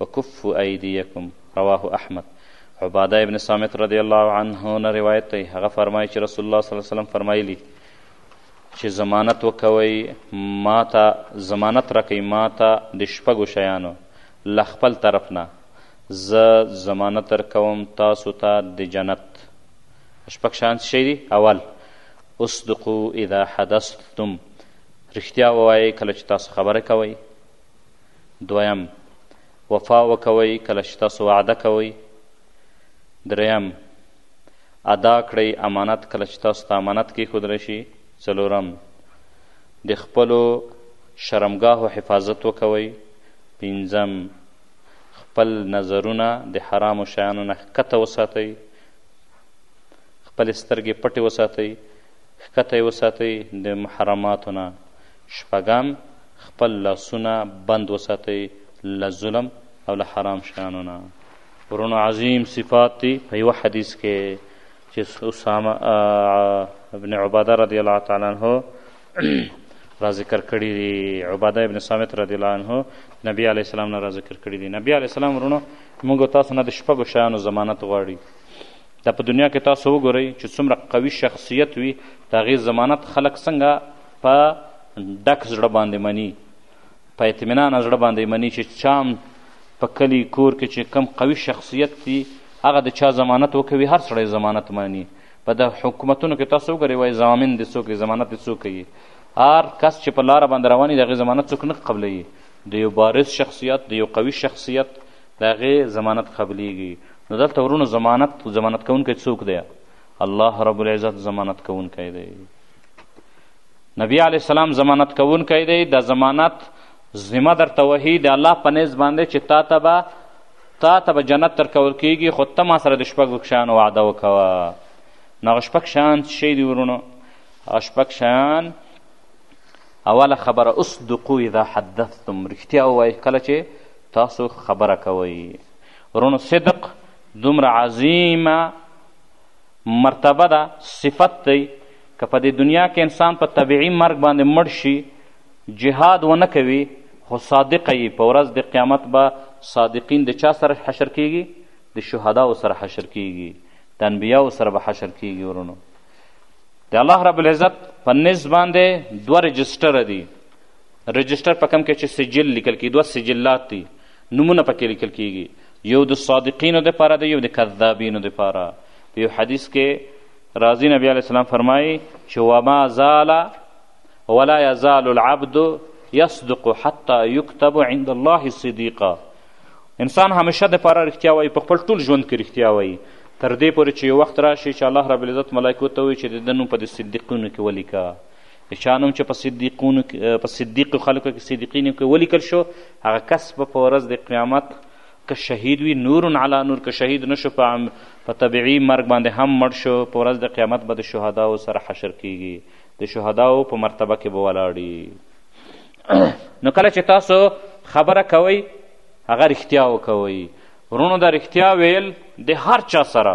وکفو ایدیکم رواه احمد عباده ابن صامت رضی الله عنه نه روایت دی هغه فرمایي چې رسول الله صلی الله علیه وسلم فرمایلی چې ضمانت وکوئ ما ته ضمانت راکوئ ما ته د شپږو شیانو له خپل طرف نه زه ضمانت درکوم تاسو ته د جنت شپږ شیان څه شی دي اول اصدقو اذا حدثتم رښتیا ووایئ کله چې تاسو خبره کوئ دویم وفا وکوئ کله چې تاسو وعده کوئ دریم ادا کړئ امانت کله چې تاسو ته امانت کېښودل شي څلورم د خپلو شرمګاهو حفاظت وکوئ پنځم خپل نظرونه د حرامو شیانو نه ښکته وساتئ خپلې سترګې پټې وساتئ ښکته یې وساتئ د محرماتو نه شپږم، خپل لاسونه بند وساتئ له ظلم او له حرام شیانو نه. ورونو عظیم صفات دي په یوه حدیث کې چې اسامه ابن عباده رضی الله تعالی عنه را ذکر کړی دی عباده ابن صامت رضی الله عنه نبی علی السلام نه را ذکر کړی دی نبی علی السلام ورونو موږ تاسو نه د شپږو شیانو ضمانت غواړي دا په دنیا کې تاسو وګورئ چې څومره قوي شخصیت وي د هغې ضمانت خلک څنګه په ډک زړه باندې مني په اطمینان زړه باندې مني چې چا هم په کلي کور کې چې کم قوي شخصیت دي هغه د چا ضمانت وکوي هر سړی ضمانت مني په د حکومتونو کې تاسو وګورئ وایي ضامن دې څوک دی ضمانت دې څوک کوي هر کس چې په لاره باندې روان وي د هغې ضمانت څوک نه قبلوي د یو بارز شخصیت د یو قوي شخصیت د هغې ضمانت قبلېږي نو دلته ورونو ضمانت ضمانت کوونکی څوک دی الله رب العزت ضمانت کوونکی دی نبی علیه السلام ضمانت کوونکی دی د ضمانت ذمه درته وهي د الله په نیز باندې چې تا ته به تا ته به جنت درکول کیږي خو ته ما سره د شپږو شیانو وعده وکوه نو هغه شپږ شیان څه شی دي ورونو هغه شپږ شیان اوله خبره اصدقو اذا حدثتم رښتیا ووایئ کله چې تاسو خبره کوئ ورونو صدق دومره عظیمه مرتبه ده صفت دی که په دې دنیا کې انسان په طبیعي مرګ باندې مړ شي جهاد ونه کوي خو صادقه یي په ورځ د قیامت به صادقین د چا سره حشر کیږي د شهداو سره حشر کیږي د انبیاو سره به حشر کیږي ورونو د الله رب العزت په نس باندې دوه رجسټره دي رجسټر په کم کې چې سجل لیکل کېږي دوه سجلات دي نومونه پکې لیکل کېږي یو د صادقینو دپاره دی یو د کذابینو دپاره په یو حدیث کې راځي نبی علیه السلام فرمایي چې وما زال ولا یزال العبد یصدق حتی یکتب عند الله صدیقا انسان همیشه دپاره رښتیا وایي په خپل ټول ژوند کې رښتیا وایي تر دې پورې چې یو وخت راشي چې الله رب العزت ملایکو ته وایي چې د ده نوم په د صدیقونو کې ولیکه د چا نوم چې په صدیقونو په صدیقو خلکو کې صدیقینو کې ولیکل شو هغه کس به په ورځ د قیامت که شهید وي نور علی نور که شهید نشو په په طبیعي مرګ باندې هم مړ شو په ورځ د قیامت به د شهداو سره حشر کیږي د شهداو په مرتبه کې به ولاړي نو کله چې تاسو خبره کوئ هغه رښتیا وکوئ ورونو دا رښتیا ویل د هر چا سره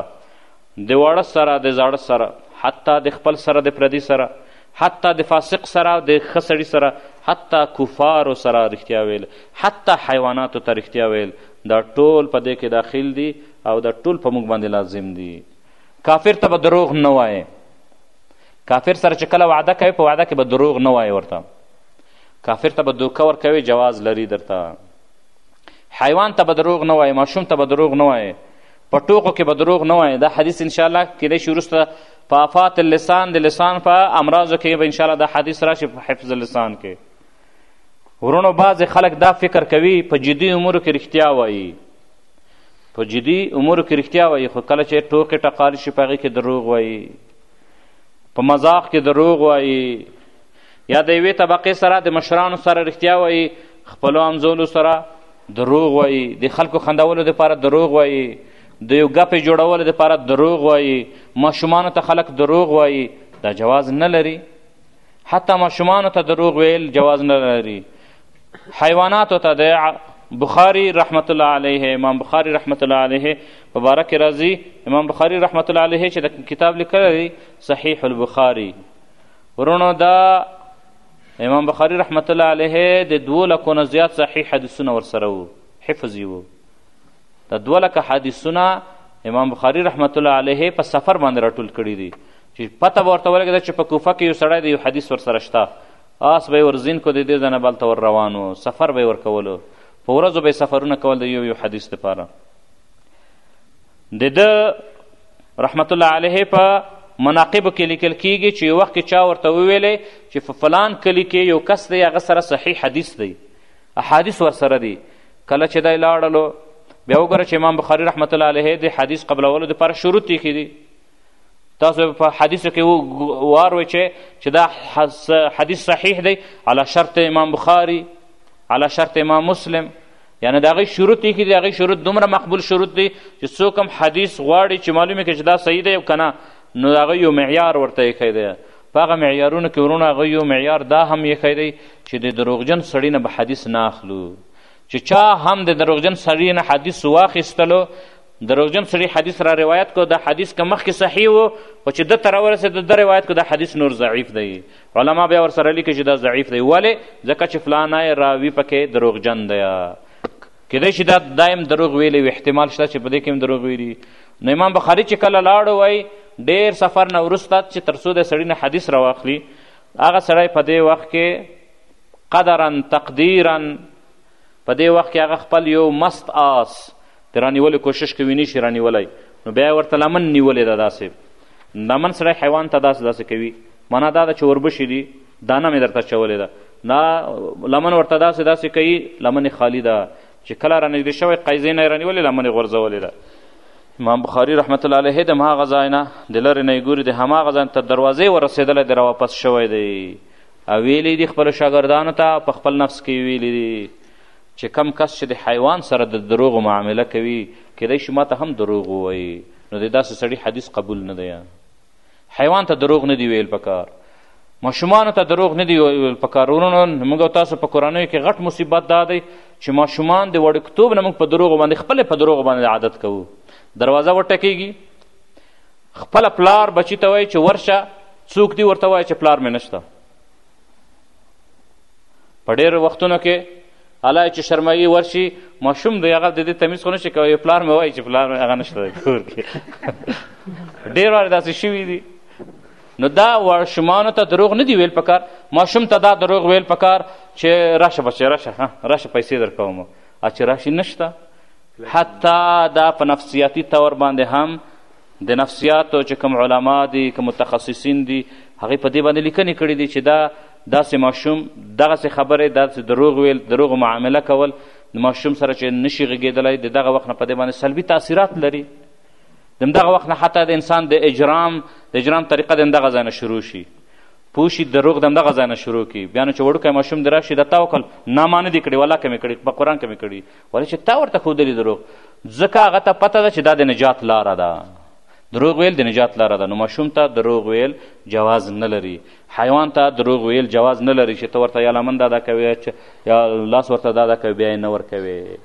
د واړه سره د زاړه سره حتی د خپل سره د پردي سره حتی د فاسق سره د ښه سړي سره حتی کفارو سره رښتیا ویل حتی حیواناتو ته رښتیا ویل دا ټول په دې کې داخل دي او دا ټول په موږ باندې لازم دي کافر ته به دروغ نه وایې کافر سره چې کله وعده کوي په وعده کې به دروغ نه وایي ورته کافر ته به دوکه ورکوي جواز لري درته حیوان ته به دروغ نه وایي ماشوم ته به دروغ نه وایي په ټوکو کې به دروغ نه وایي دا حدیث انشاءالله کیدای شي وروسته په افات اللسان د لسان په امراضو کې به انشاءالله دا حدیث راشي په حفظ اللسان کې ورونو بعضې خلک دا فکر کوي په جدي امورو کې رښتیا وایي په جدي امورو کې رښتیا وایي خو کله چې ټوکې ټقال شي په هغې کې دروغ وایي په مذاق کې دروغ وایي یا د یوې طبقې سره د مشرانو سره رښتیا وایي خپلو همزولو سره دروغ وایي د خلکو خندولو دپاره دروغ وایي د یو ګپې جوړولو دپاره دروغ وایي ماشومانو ته خلک دروغ وایي دا جواز نه لري حتی ماشومانو ته دروغ ویل جواز نه لري حیواناتو ته د بخاری رحمت الله علیه امام بخاری رحمت الله علیه په باره کې راځي امام بخاری رحمت الله علیه چې د کتاب لیکلی دی صحیح البخاری ورونو دا امام بخاری رحمت الله علیه د دوو لکو نه زیات صحیح حدیثونه ورسره وو حفظ یې وو دا دوه لکه حدیثونه امام بخاری رحمت الله علیه په سفر باندې راټول کړي دي چې پته به ورته ولګېده چې په کوفه کې یو سړی د یو حدیث ورسره شته آس به یې ورزین کو د دې ځای نه بل ته ور روان و سفر به یې ورکولو په ورځو به یې سفرونه کول د یو یو حدیث دپاره د ده رحمت الله علیه په مناقبو کې لیکل کیږي چې یو وخت کې چا ورته وویلی چې په فلان کلي کې یو کس دی هغه سره صحیح حدیث دی احادیث ورسره دي کله چې دی لاړلو بیا وګوره چې امام بخاري رحمت الله علیه د حدیث قبلولو دپاره شروط ایښي دي تاسو په حدیثو کې واروئ چې چې دا حدیث صحیح دی علی شرط امام بخاري علی شرط امام مسلم یعنی د هغې شروط یې د هغې شروط دومره مقبول شروط دی چې څوک هم حدیث غواړي چې معلومه کړي چې دا صحیح دی او که نه نو د هغه یو معیار ورته ایښی دی په هغه معیارونو کې ورونه هغه یو معیار دا هم ایښی دی چې د دروغجن سړي نه به حدیث نه اخلو چې چا هم د دروغجن سړي نه حدیث واخیستلو دروغجن سړي حدیث را روایت کو دا حدیث که مخکې صحیح و خو چې ده ته راورسېد د روایت کو دا حدیث نور ضعیف دی علما بیا ورسره لیکي چې دا ضعیف دی ولې ځکه چې فلانی راوي پکې دروغجن دی کېدای شي دا دا هم دروغ ویلی وي احتمال شته چې په دې کې هم دروغ ویلي نو امام بخاري چې کله لاړو وای ډېر سفر نه وروسته چې تر څو د سړي نه حدیث راواخلي هغه سړی په دې وخت کې قدرا تقدیرا په دې وخت کې هغه خپل یو مست آس د رانیولو کوشش کوي نه شي رانیولی نو بیا یې ورته لمن نیولې ده داسې لمن سړی حیوان ته داسې داسې کوي معنا دا ده چې وربشې دي دانه مې درته چولې ده دا لمن ورته داسې داسې کوي لمن خالی ده چې کله را نږدې شوی قیزې نه یې رانیولې لمن یې غورځولې ده امام بخاری رحمت الله علیه د هماغه ځای نه د لرې نه یې ګوري د هماغه ځای تر دروازې ورسېدلی دی راواپس شوی دی او ویلی دي خپلو شاګردانو ته په خپل نفس کې ویلی دي چې کم کس چې د حیوان سره د دروغو معامله کوي کیدای شي ما ته هم دروغ ووایي نو د داسې سړي حدیث قبول نه دی حیوان ته دروغ نه دی ویل پکار ماشومانو ته دروغ نه دی ویل پکار ورونو موږ تاسو په کورنیو کې غټ مصیبت دا دی چې ماشومان د وړکتوب نه موږ په دروغو باندې خپل په دروغو باندې عادت کوو دروازه وټکیږي خپل پلار بچی ته وایي چې ورشه څوک دی ورته وایي چې پلار مې نشته په ډېرو وختونو کې الله چې شرمایي ورشي ماشوم دی هغه د دې تمیز خو نشي کوی پلار مې وایي چې پلار مې هغه نشته کور کې ډېر وارې داسې شوي دي نو دا ماشومانو ته دروغ نه دی ویل پکار ماشوم ته دا دروغ ویل پکار چې راشه بچی راشه ها راشه پیسې درکوم چې راشي نشته حتی دا په نفسیاتي طور باندې هم د نفسیاتو چې کوم علما دي که متخصصین دي هغوی په دې باندې لیکنې کړي دي چې دا داسې ماشوم دغسې خبرې داسې دروغ ویل دروغو معامله کول د ماشوم سره چې نشي غږېدلی د دغه وخت نه په دې باندې سلبي تاثیرات لري د همدغه وخت نه حتی د انسان د اجرام د اجرام طریقه د همدغه ځای نه شروع شي پوه شي دروغ د همدغه ځای نه شروع کړي بیا نو چې وړوکی ماشوم دې راشي د تا وکړل نامانه دې کړي ولاکه مې کړي په قرآن کې مې کړي ولې چې تا ورته ښودلي دروغ ځکه هغه ته پته ده چې دا د نجات لاره ده دروغ ویل د نجات لاره ده نو ماشوم ته دروغ ویل جواز نه لري حیوان ته دروغ ویل جواز نه لري چې ته ورته یا لمن دا دا کوې یا لاس ورته دا دا کوې بیا یې نه ورکوې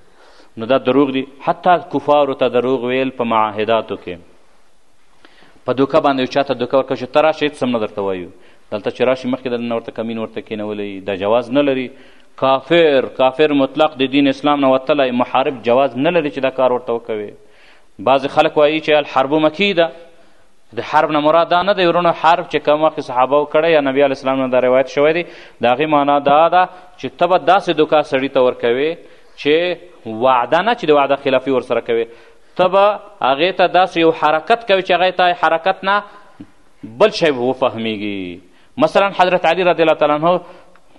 نو دا دروغ دي حتی کفارو ته دروغ ویل په معاهداتو کې په دوکه باندې یو چاته دوکه ورکړه چې ته راشه هېڅ هم نه درته وایو دلته چې راشي مخکې دلته ورته کمین ورته کېنولی دا جواز نه لري کافر کافر مطلق د دین اسلام نه وتلی محارب جواز نه لري چې دا کار ورته وکوي بعضې خلک وایي چې الحرب مکی ده د حرب نه مراد دا نه دی ورونو حرب چې کوم وخت صحابه کړی یا نبی علیه السلام نه دا روایت شوی دی د هغې معنا دا ده چې ته به داسې دوکا سړي ته ورکوې چې وعده نه چې د وعده خلافي ورسره کوې ته به هغې ته داسې یو حرکت کوې چې هغه ته حرکت نه بل شی وفهمیږي مثلا حضرت علی رضی الله تعالی عنه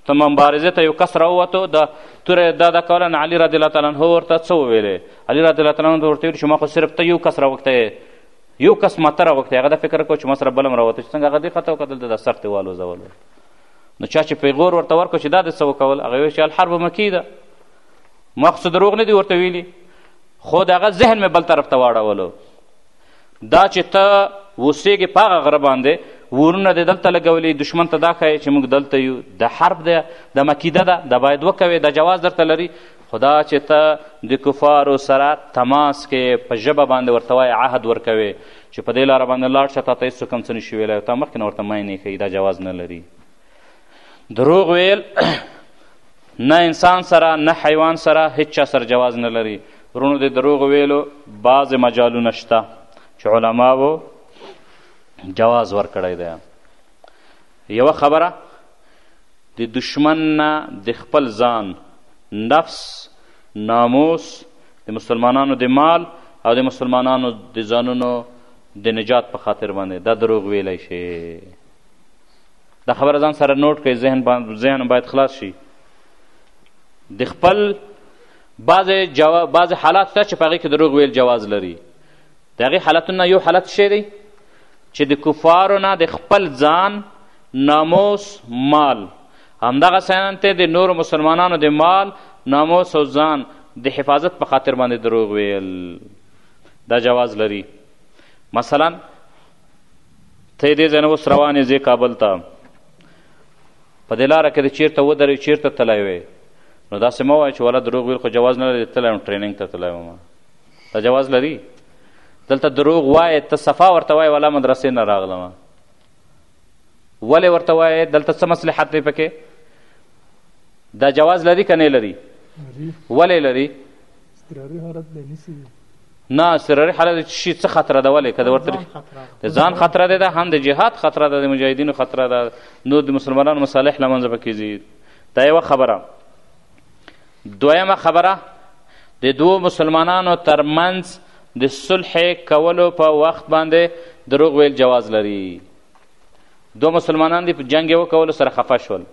ته مبارزه ته یو کس راووتو د توره دا دا کوله نه علی رضی الله تعالی عنه ورته څه وویلې علی رضی الله تعالی عنه ورته ویل چې ما خو صرف ته یو کس راوکتی یو کس ماته راوکتی هغه دا فکر کوه چې ما سره بل هم راوته چې څنګه هغه دې خطا وکړه دلته دا سخت یې والوځولو نو چا چې پیغور ورته ورکړو چې دا دې څه وکول هغه ویل چې الحرب مکی ده ما خو څه دروغ نه دي ورته ویلي خو د هغه ذهن مې بل طرف ته واړولو دا چې ته اوسېږې په هغه غره باندې ورونه دې دلته لګولي دښمن ته دا ښایې چې موږ دلته یو د حرب ده د مکیده ده دا باید وکوې دا جواز درته لري خو دا چې ته د کفارو سره تماس کې په ژبه باندې ورته وایې عهد ورکوې چې په دې لاره باندې لاړ شه تا ته هېڅوک هم څه نشي ویلی او تا مخکې نه ورته ماینې ښیي دا جواز نه لري دروغ ویل نه انسان سره نه حیوان سره هیڅ چا سره جواز نه لري ورونو د دروغ ویلو بعضې مجالونه شته چې علماو جواز ورکړی دی یوه خبره د دشمن نه د خپل ځان نفس ناموس د مسلمانانو د مال او د مسلمانانو د ځانونو د نجات په خاطر باندې دا دروغ ویلی شي دا خبره ځان سره نوټ کړئ ذهن ذهن باید خلاص شي د خپل بعضې جوا... بعضې حالات شته چې په هغې کې دروغ ویل جواز لري د هغې حالتونه یو حالت شی دی چې د کفارو نه د خپل ځان ناموس مال همدغه سیان ته د نورو مسلمانانو د مال ناموس او ځان د حفاظت په خاطر باندې دروغ ویل دا جواز لري مثلا ته یې دې ځای نه اوس روان یې ځې کابل ته په دې لاره کې د چیرته ودرې چیرته تللی وې نو داسې مه وایه چې والا دروغ ویل خو جواز نه لري تللی وم ټریننګ ته تللی وم دا جواز لري دلته دروغ وایې ته صفا ورته وایې والا مدرسې نه راغلم ولې ورته وایې دلته څه مصلحت دی پکې دا جواز لري که نه لري ولې لري اضطراري حالت به نیسي نه اضطراري حالت چې شي څه خطره ده ولې که د ورته د ځان خطره ده ده هم د جهاد خطره ده د مجاهدینو خطره ده نور د مسلمانانو مصالح له منځه پکې ځي دا یوه خبره دویمه خبره د دوو مسلمانانو ترمنځ د صلح کولو په وخت باندې دروغ ویل جواز لري دو مسلمانان دي په جنګ یې وکولو سره خفه شول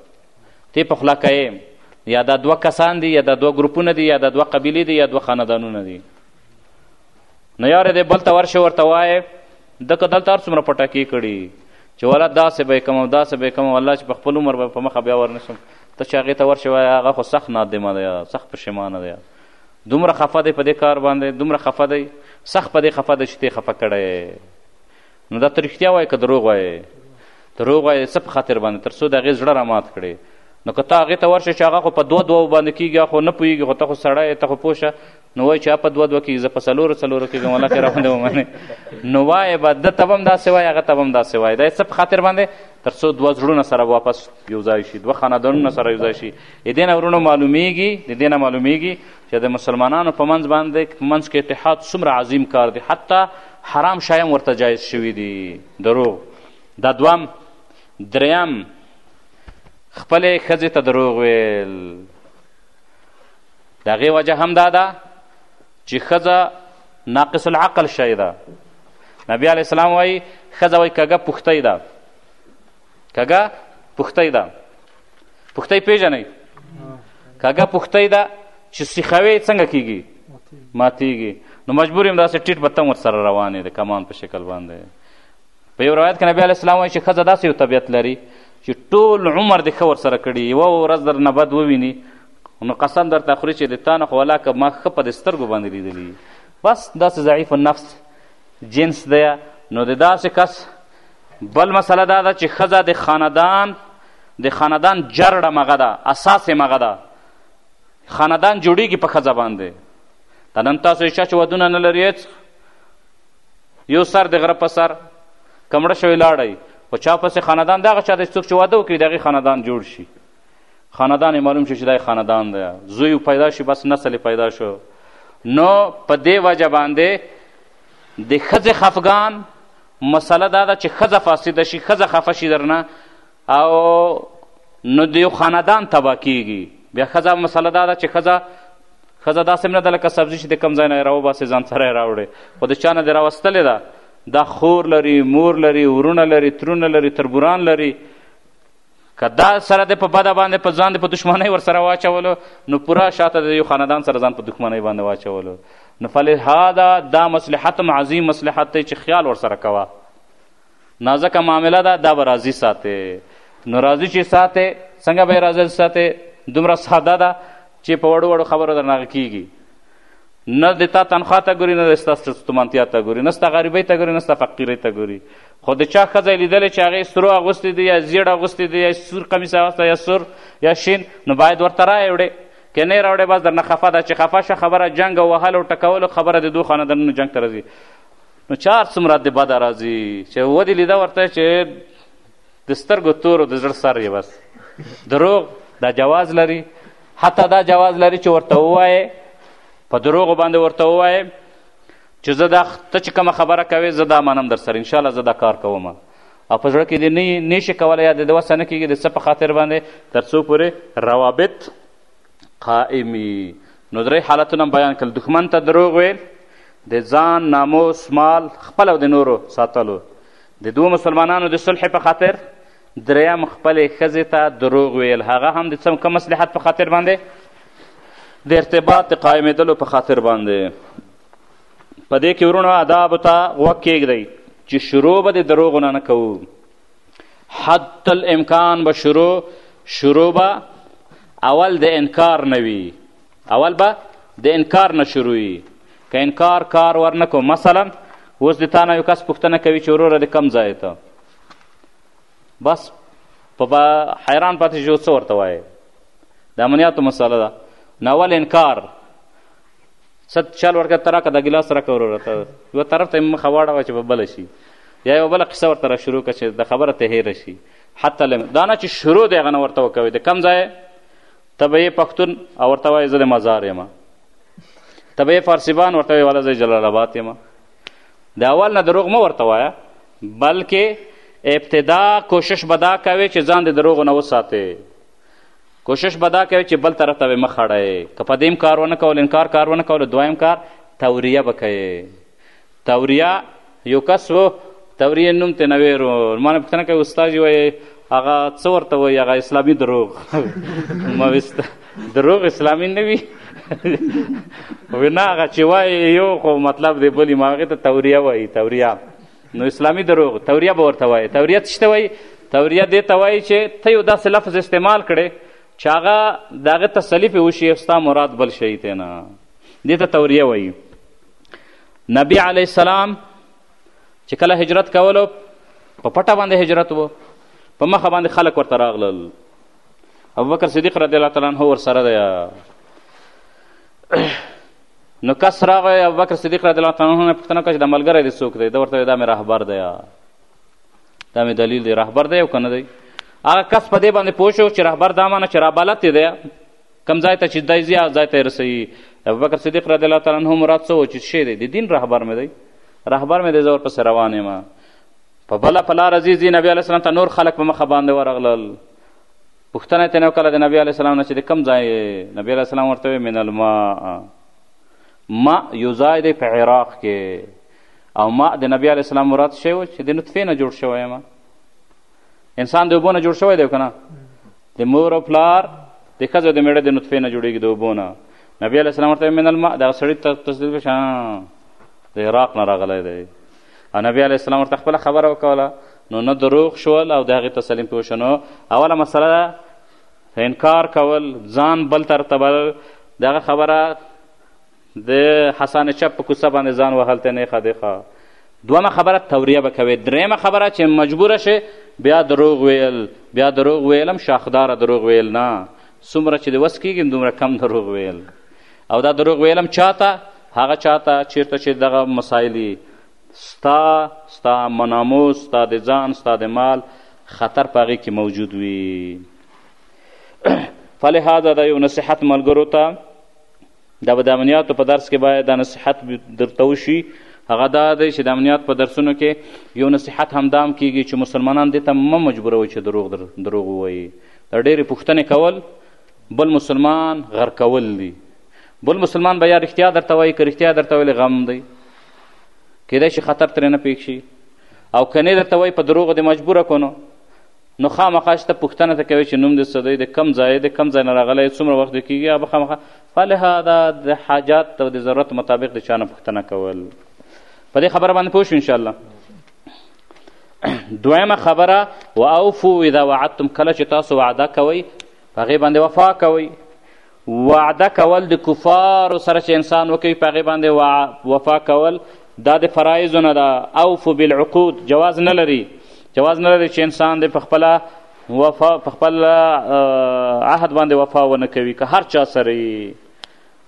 ته په خوله کوې یا دا دوه کسان دي یا دا دوه ګروپونه دي یا دا دوه قبیلې دي یا دوه خاندانونه دي نو یاره دی بل ته ورشه ورته وایې ده که دلته هر څومره پټکې کړي چې ولا داسې به یې کوم او داسې به یې کوم والله چې په خپل عمر به په مخه بیا ورنشم ته چې هغې ته ورشې وایه هغه خو سخت نادمه دی سخت پښیمانه دی دومره خفه دی په دې کار باندې دومره خفه دی سخت په دې خفه دی چې ته خفه کړی نو دا ته رښتیا وایې که دروغ وایې دروغ وایې څه په خاطر باندې تر څو د هغې زړه رامات کړې نو که ته هغې ته ورشې چې هغه خو په دوه دوه باندې کېږي خو نه پوهېږي خو ته خو سړی یې ته خو پوه شه نو وایي چې په دوه دوه کېږي زه په څلورو څلورو کېږم الله ترې راباندې ومنې نو وایې به ده ته به هم داسې وایي هغه ته به هم داسې وایي دا یې څه په خاطر باندې تر څو دوه زړونه سره واپس یو ځای شي دوه خاندانونه سره یو ځای شي د دې نه ورونو معلومیږي د دې نه معلومیږي چې د مسلمانانو په منځ باندې په منځ کې اتحاد څومره عظیم کار دی حتی حرام شیان ورته جایز شوي دي دروغ دا دوام دریم خپلې ښځې ته دروغ ویل د هغې وجه هم دا ده چې ښځه ناقص العقل شی ده نبی علیه السلام وایي ښځه وایي کږه پوښتۍ ده کږه پښتۍ ده پښتۍ پیژنئ کږه پښتۍ ده چې سیخوي څنګه کیږي ماتیږي نو مجبور یم داسې ټیټ بتم ورسره روان دی د کمان په شکل باندې په یو روایت کې نبی علیه السلام وایي چې ښځه داسې یو طبیعت لري چې ټول عمر دې ښه ورسره کړي یوه ورځ در نه بد وویني نو قسم درته خوري چې د تا نه خو ولاکه ما ښه په دې سترګو باندې لیدلي بس داسې ضعیف النفس جنس دی نو د داسې کس بل مسله دا ده چې ښځه د خاندان د خاندان جرړه مغه ده اساس مغه ده خاندان جوړیږي په ښځه باندې دا نن تاسو یې چا چې ودونه نه لري یو سر د غره په سر که مړه شوی لاړی خو چا پسې خاندان دغه چا دی څوک چې واده وکړي د هغې خاندان جوړ شي خاندان یې معلوم شي چې دا خاندان دی زوی پیدا شي بس نسل پیدا شو نو په دې وجه باندې د ښځې خفګان مسله دا ده چې ښځه فاسده شي ښځه خفه شي درنه او نو د یو خاندان تباه کیږي بیا ښځه مسله دا ده چې ښځه ښځه داسې نه ده لکه سبزي چې د کوم ځای نه یې راوباسې ځان سره یې راوړې خو د چا نه دې راوستلې ده دا خور لري مور لري ورونه لري ترونه لري تربوران لري که دا سره د په بده باندې په ځان د په دښمنۍ ورسره واچولو نو پوره شاته د یو خاندان سره ځان په دښمنۍ باندې واچولو نو فلهذا دا مصلحت هم عظیم مصلحت دی چې خیال ورسره کوه نازکه معامله ده دا به راضي ساتې نو راضي چې ساتې څنګه به یې راضي ساتې دومره ساده ده چې په وړو وړو خبرو درنه کېږي نه د تا تنخوا ته ګوري نه د ستا ستومانتیا ته ګوري نه ستا غریبۍ ته ګوري نه ستا فقیرۍ ته ګوري خو د چا ښځه یې لیدلې چې هغې سرو اغوستې دي یا زیړ اغوستې دي یا سور قمیص اغوسته یا سور یا شین نو باید ورته رایې وړې که نه یې راوړې بس درنه خفه ده چې خفه شه خبره جنګ او وهلو ټکولو خبره د دوه خانه دننه جنګ ته راځي نو چار څومره د بده راځي چې ودې لیده ورته چې د سترګو تور د زړه سر یې بس دروغ دا جواز لري حتی دا جواز لري چې ورته ووایې په دروغو باندې ورته ووایې چې زه دا ته چې کومه خبره کوې زه دا منم در سره انشاءالله زه دا کار کوم او په زړه کې دې نه نشي کولی یا د ده وسه نه کېږي د څه په خاطر باندې تر څو پورې روابط قائمي نو درې حالتونه بیان کړل دښمن ته دروغ ویل د ځان ناموس مال خپل او د نورو ساتلو د دوو مسلمانانو د صلح په خاطر دریم خپلې ښځې ته دروغ ویل هغه هم د څه کوم مصلحت په خاطر باندې د ارتباط د قایمېدلو په خاطر باندې په دې کې ورونو آدابو ته غوږ کېږدئ چې شروع به د دروغو نه نه کوو حتی الامکان به شروع شروع به اول د انکار نه وي اول به د انکار نه شروع وي که انکار کار ورنه کو مثلا اوس د تا نه یو کس پوښتنه کوي چې وروره د کم ځای ته بس په با حیران پاتې شو څه ورته وایې د امنیاتو مسله ده نو اول انکار ست چل ورکه ته راکه دا ګلاس راکه وروره ته یوه طرف ته یې مخه واړوه چې په بله شي یا یوه بله قصه ورته را شروع کړه چې د خبره ته هېره شي حتی دا نه چې شروع د هغه نه ورته وکوي د کم ځای ته به یې پښتون او ورته وایې زه د مزار یم ته به یې فارسیبان ورته وایې والا زه جلال آباد یم د اول نه دروغ مه ورته وایه بلکې ابتدا کوشش به دا کوې چې ځان د دروغو نه وساتې کوشش به دا کوې چې بل طرف ته به مخ اړی که په دې کار ونه کول انکار کار ونه کول دویم کار توریه به کوې توریا یو کس و توریا نوم ته نویر و ما پوښتنه کوي استاد وای هغه څه ورته وای هغه اسلامي دروغ ما وست دروغ اسلامي نه وي وینا هغه چې وای یو خو مطلب دی بلی ما هغه ته توریا وای توریا نو اسلامي دروغ توریا به ورته وای توریا څه ته وای توریا دې ته وای چې ته یو داسې لفظ استعمال کړي چې هغه د هغه تسلی پې وشي ستا مراد بل شي ته نه دې ته توریه وایي نبی علیه السلام چې کله هجرت کولو په پټه باندې هجرت و په مخه باندې خلک ورته راغلل ابوبکر صدیق رضی الله تعالی عنه ورسره دی نو کس راغی ابوبکر صدیق رضی الله تعالی عنه پوښتنه وکړه چې دا ملګری دی څوک دی ده ورته دا مې رهبر دی دا مې دلیل دی رهبر دی او که نه دی هغه کس په دې باندې پوه شو چې رهبر دا معنی چې رابلد دی کم ځای ته چې دی ځي هغه ځای ته یې رسوي ابوبکر صدیق رضی الله تعالی عنه مراد څه و چې شی دی د دین رهبر مې دی رهبر مې دی زه ورپسې روان یم په بله په لاره ځي ځي نبي علیه السلام ته نور خلک په مخه باندې ورغلل پوښتنه یې ترې وکړه د نبي علیه السلام نه چې د کوم ځای یې نبي علیه السلام ورته وایي من الماء ما یو ځای دی په عراق کې او ما د نبي علیه السلام مراد شوی و چې د نطفې نه جوړ شوی یم انسان د اوبو نه جوړ شوی دی که نه د مور او پلار د ښځو د میړه د نطفې نه جوړېږي د اوبو نه نبی علیه السلام ورته من الماء دغه سړي ته تصدیق به د عراق نه راغلی دی او نبی علیه السلام ورته خپله خبره وکوله نو نه دروغ شول او د هغې تسلیم پوه شو نو اوله مسله ده انکار کول ځان بل تر تبل دغه خبره د حسان چپ په کوڅه باندې ځان وهل ته نیخه دیخه دومه خبره توریه به کوې درېیمه خبره چې مجبوره شې بیا دروغ ویل بیا دروغ ویل هم شاخداره دروغ ویل نه څومره چې د وس کېږي دومره کم دروغ ویل او دا دروغ ویل هم چاته هغه چاته چیرته چې دغه مسایلي ستا ستا مناموس ستا د ځان ستا د مال خطر په هغې کې موجود وي فلهذا دا یو نصیحت ملګرو ته دا به د امنیاتو په درس کې باید دا نصیحت درته وشي هغه دا دی چې د امنیات په درسونو کې یو نصیحت همدام کیږي چې مسلمانان دې ته مه مجبوروئ چې دروغ در دروغ ووایي د ډېرې پوښتنې کول بل مسلمان غرقول دي بل مسلمان به یا رښتیا درته وایي که رښتیا درته ویلې غم دی کیدای شي خطر ترې نه پېښ شي او که نه درته وایي په دروغو دې مجبوره کنو نو خامخا چې ته پوښتنه ته کوې چې نوم دې څه دی د کم ځای د کم ځای نه راغلی څومره وخت دې کېږي هغه به خامخا فلهذا د حاجات او د ضرورت مطابق د چا نه پوښتنه کول په دې خبره باندې پوه شو انشاءالله دویمه خبره و اوفو اذا وعدتم کله چې تاسو وعده کوئ په هغې باندې وفا کوئ وعده کول د کفارو سره چې انسان وکوي په هغې باندې وفا کول دا د فرایضو نه ده اوفو بالعقود جواز نه لري جواز نه لري چې انسان د په خپله وفا په خپل عهد باندې وفا ونه کوي که هر چا سره یي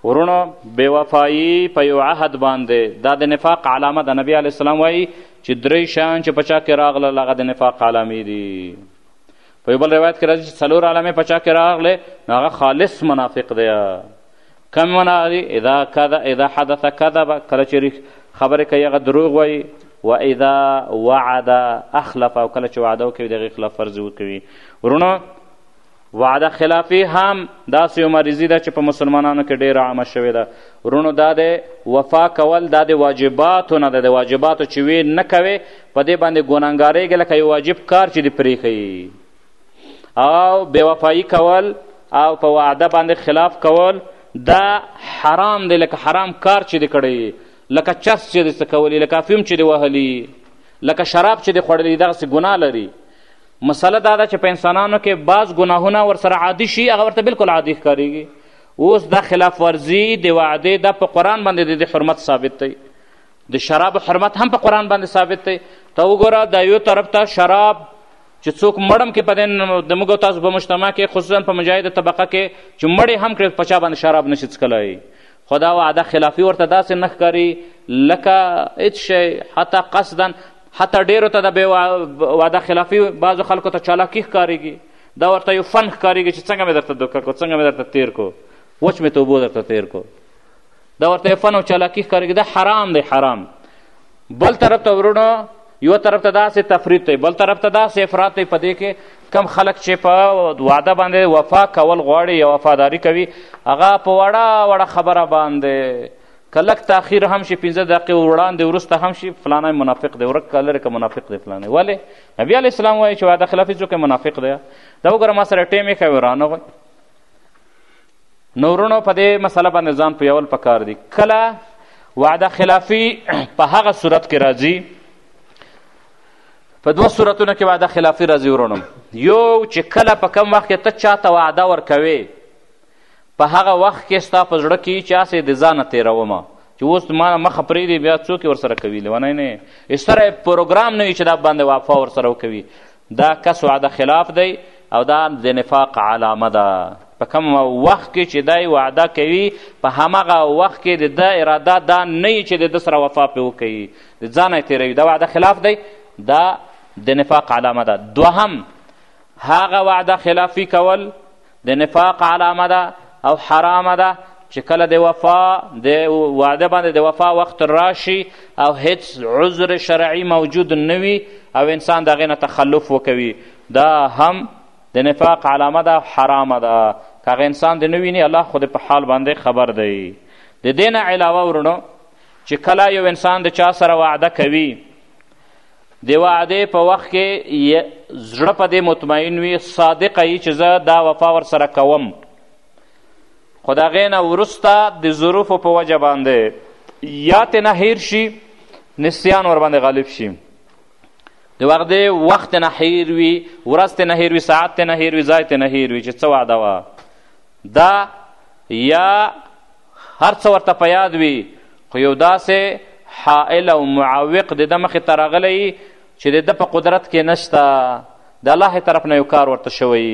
ورونو بېوفایي په یو عهد باندې دا د نفاق علامه ده نبی علیه السلام وایي چې درې شیان چې په چا کې راغلل هغه د نفاق علامې دي په یو بل روایت کې راځي چې څلور علامې په چا کې راغلې نو هغه خالص منافق دی کم منا دی اذا کذا اذا حدث کذب کله چې خبرې کوي هغه دروغ وایي و اذا وعد اخلف او کله چې وعده وکوي د هغې خلاف فرض وکوي وروڼه وعده خلافي هم داسې یو مریضي ده چې په مسلمانانو کې ډېره عامه شوې ده وروڼو دا د وفا کول دا د واجباتو نه ده د واجباتو چې وی نه کوې په دې باندې ګناهګارېږي لکه یو واجب کار چې دې پرېښیي او بېوفایي کول او په وعده باندې خلاف کول دا حرام دی لکه حرام کار چې دې کړی لکه چرس چې دې څه کولی لکه افیوم چې دې وهلی لکه شراب چې دې خوړلی دغسې ګناه لري مسله دا ده چې په انسانانو کې بعض ګناهونه ورسره عادي شي هغه ورته بلکل عادي ښکارېږي اوس دا خلاف ورزي د وعدې دا په قرآن باندې د حرمت ثابت دی د شراب حرمت هم په قرآن باندې ثابت دی ته وګوره دا یو طرف ته شراب چې څوک مړم کې په دې د موږ تاسو په مجتمع کې خصوصا په مجاهده طبقه کې چې مړې هم کړې په چا باندې شراب نشي څکلی خو دا وعده خلافي ورته داسې نه ښکاري لکه هېڅ شی حتی قصدا حتی ډېرو ته د بې وعده خلافي بعضو خلکو ته چالاکي ښکارېږي دا ورته یو فن ښکارېږي چې څنګه مې درته دوکه کو څنګه مې درته تیر کو وچ مې توبو درته تیر کو دا ورته فن او چالاکي ښکارېږي دا حرام دی حرام بل طرف ته ورونو یو طرف ته داسې تفرید دی بل طرف ته داسې افراد دی په دې کې کم خلک چې په وعده باندې وفا کول غواړي یا وفاداری کوي هغه په وړه وړه خبره باندې که لږ تاخیر هم شي پنځه دقیقې وړاندې وروسته هم شي فلانی منافق دی ورک که لرې که منافق دی فلانی ولې نبي علیه السلام وایي چې وعده خلافي څوک منافق دی دا وګوره ما سره ټیم یې کوي رانغوي نو ورونو په دې مسله باندې ځان پویول پکار دي کله وعده خلافي په هغه صورت کې راځي په دوه صورتونو کې وعده خلافي راځي ورونو یو چې کله په کم وخت کې ته چاته وعده ورکوې په هغه وخت کې ستا په زړه کې چې هسې د ځانه تېروم چې اوس ما مخه پرېږدي بیا څوک یې ورسره کوي لیونی نه یې سره پروګرام نه وي چې دا باندې وفا ورسره وکوي دا کس وعده خلاف دی او دا د نفاق علامه ده په کوم وخت کې چې دی وعده کوي په همغه وخت کې د ده اراده دا نه چې د ده سره وفا پې وکوي د ځانه یې تېروي دا وعده خلاف دی دا د نفاق علامه ده دوهم هغه وعده خلافي کول د نفاق علامه ده او حرامه ده چې کله د وفا د واده باندې د وفا وخت راشي او هیڅ عذر شرعي موجود نه وي او انسان د هغې نه تخلف وکوي دا هم د نفاق علامه ده حرامه ده که هغه انسان د نه ویني الله خو د په حال باندې خبر دی د دې نه علاوه ورونو چې کله یو انسان د چا سره وعده کوي د وعدې په وخت کې زړه په دې مطمئن وي صادقه یي چې زه دا وفا ورسره کوم خو د هغې نه وروسته د ظروفو په وجه باندې یا ترې نه هیر شي نسیان ورباندې غالب شي د وعدې وخت نه هیر وي ورځ ترې نه هیر وي ساعت ترې نه هیر وي ځای ترې نه هیر وي چې څه وعده وه دا یا هر څه ورته په یاد وي خو یو داسې حائل او معوق د ده مخې ته راغلی چې د ده په قدرت کې نشته د الله طرف نه یو کار ورته شوی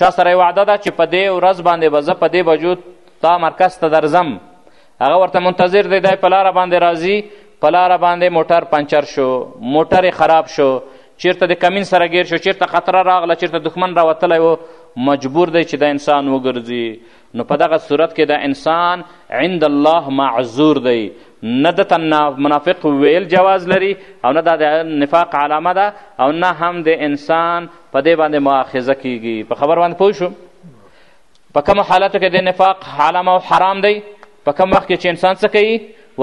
چا سره وعده ده چې په دې ورځ باندې به زه په دې بجو تا مرکز ته درځم هغه ورته منتظر دی دی په لاره باندې راځي په لاره باندې موټر پنچر شو موټر یې خراب شو چیرته د کمین سره ګیر شو چیرته خطره راغله چیرته دښمن راوتلی و مجبور دی چې دا انسان وګرځي نو په دغه صورت کې د انسان عند الله معذور دی نه د منافق ویل جواز لري او نه دا د نفاق علامه ده او نه هم د انسان په دې باندې مؤاخذه کیږي په خبر باندې پوه شو په کوم حالاتو کې د نفاق علامه او حرام دی په کوم وخت کې چې انسان څه کوي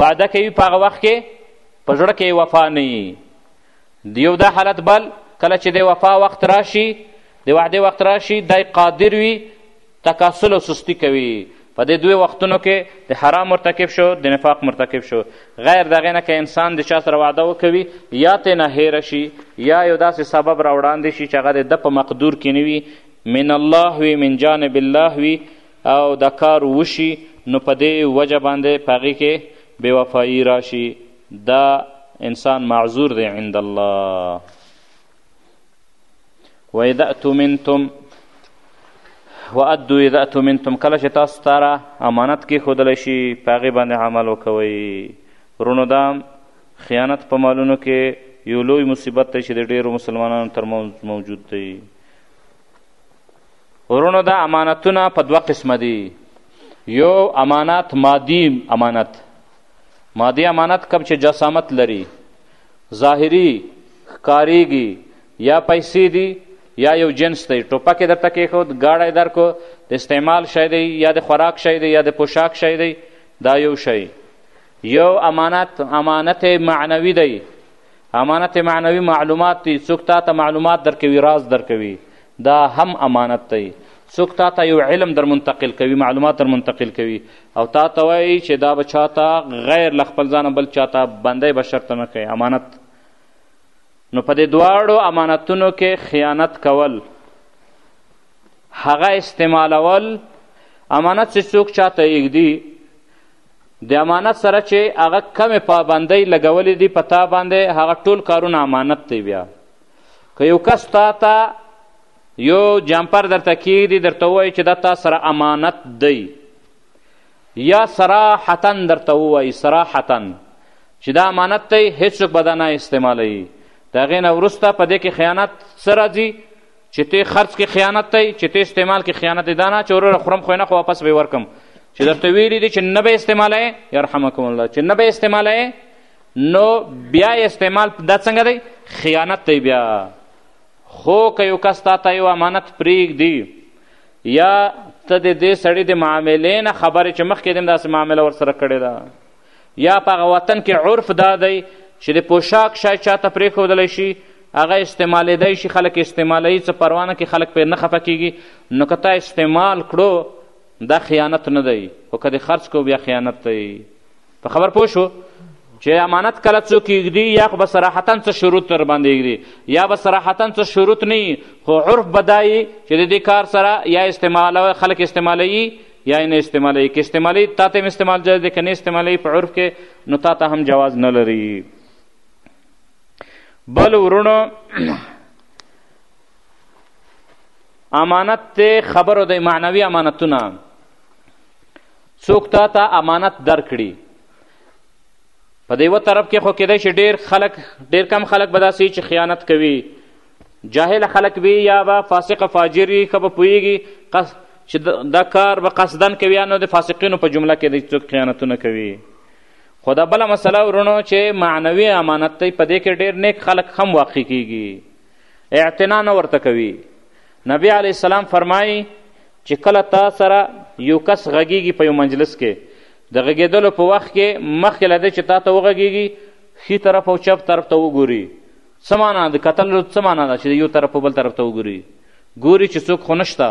وعده کوي په هغه وخت کې په زړه کې وفا نه وي یو دا حالت بل کله چې د وفا وخت راشي د وعدې وخت راشي دی قادر وي تکاسل او سستی کوي په دې دوی وختونو کې د حرام مرتکب شو د نفاق مرتکب شو غیر دغه نه که انسان د چا سره وعده وکوي یا ترې نه هیره شي یا یو داسې سبب را وړاندې شي چې هغه د ده په مقدور کې نه وي من الله وي من جانب الله وي او دا کار وشي نو په دې وجه باندې په هغې کې بېوفایي راشي دا انسان معذور دی عند الله و اذا اؤتمنتم و ادو اذا اؤتمنتم کله چې تاسو تاره امانت کې خودل شي په هغې باندې عمل وکوئ ورونو دا خیانت په مالونو کې یو لوی مصیبت دی چې د ډیرو مسلمانانو ترمنځ موجود دی ورونو دا امانتونه په دوه قسمه دي یو امانت مادی امانت مادی امانت کوم چې جسامت لري ظاهري ښکاریږي یا پیسې دي یا یو جنس دی ټوپک یې درته کېښود ګاډی یې درکړو د استعمال شی دی یا د خوراک شی دی یا د پوشاک شی دی دا یو شی یو امانت امانت معنوي دی امانت معنوي معلومات دي څوک تا ته معلومات درکوي راز درکوي دا هم امانت دی څوک تا ته یو علم در منتقل کوي معلومات در منتقل کوي او تا ته وایي چې دا به چاته غیر له خپل ځانه بل چاته بندی بشر ته نه کوي امانت نو په دې دواړو امانتونو کې خیانت کول هغه استعمالول امانت چې څوک چاته یږدي د امانت سره چې هغه کمې پابندۍ لګولې دي په تا باندې هغه ټول کارونه امانت دی بیا که یو کس تا ته یو جمپر درته کیږدي درته ووایي چې دا تا سره امانت دی یا صراحتا درته ووایي صراحتا چې دا امانت دی هیڅوک به دا نه استعمالوي د هغې نه وروسته په دې کې خیانت څه راځي چې ته خرڅ کې خیانت دی چې ته استعمال کې خیانت دی دا نه چې وروره خورم خو نه خو واپس به یې ورکم چې درته ویلي دي چې نه به استعمالوې یرحمکم الله چې نه به استعمالوې نو بیا استعمال دا څنګه دی خیانت دی بیا خو که یو کس تا ته یو امانت پرېږدي یا ته د دې سړي د معاملې نه خبرې چې مخکې دې داسې معامله ورسره کړې ده یا په هغه وطن کې عرف دا دی چې د پوشاک شای چا ته پرېښودلی شي هغه استعمالیدای شي خلک استعمالوي څه پروا نه کې خلک پرې نه خفه کېږي نو که تا استعمال کړو دا خیانت نه دی خو که دې خرڅ کو بیا خیانت دی په خبر پوه شو چې امانت کله څوک یږدي یا خو به صراحتا څه شروط در باندې یږدي یا به صراحتا څه شروط نه وي خو عرف به دا چې د دې کار سره یا استعمال خلک استعمالوي یا یې نه استعمالوي که استعمالوي تا ته هم استعمال جایز دی که نه استعمالوي په عرف کې نو تا ته هم جواز نه لري بل ورونو امانت ته خبرو دی معنوي امانتونه څوک تا ته امانت درکړي په دیوه طرف کې خو کېدای شي ډېر خلک ډېر کم خلک به داسې چې خیانت کوي جاهل خلک وي یا به فاسق فاجر وي ښه به پوهېږي چې دا کار به قصدن کوي یا نو د فاسقینو په جمله کې دی څوک خیانتونه کوي خو دا بله مسله ورونو چې معنوي امانت دی په دې کې ډېر نیک خلک هم واقع کیږي اعتنا نه ورته کوي نبی علیه السلام فرمایي چې کله تا سره یو کس غږیږي په یو مجلس کې د غږېدلو په وخت کې مخکې له دې چې تا ته وغږیږي ښي طرف او چپ طرف ته وګوري څه معنا د کتلو څه معنا ده چې یو طرف په بل طرف ته وګوري ګوري چې څوک خو نشته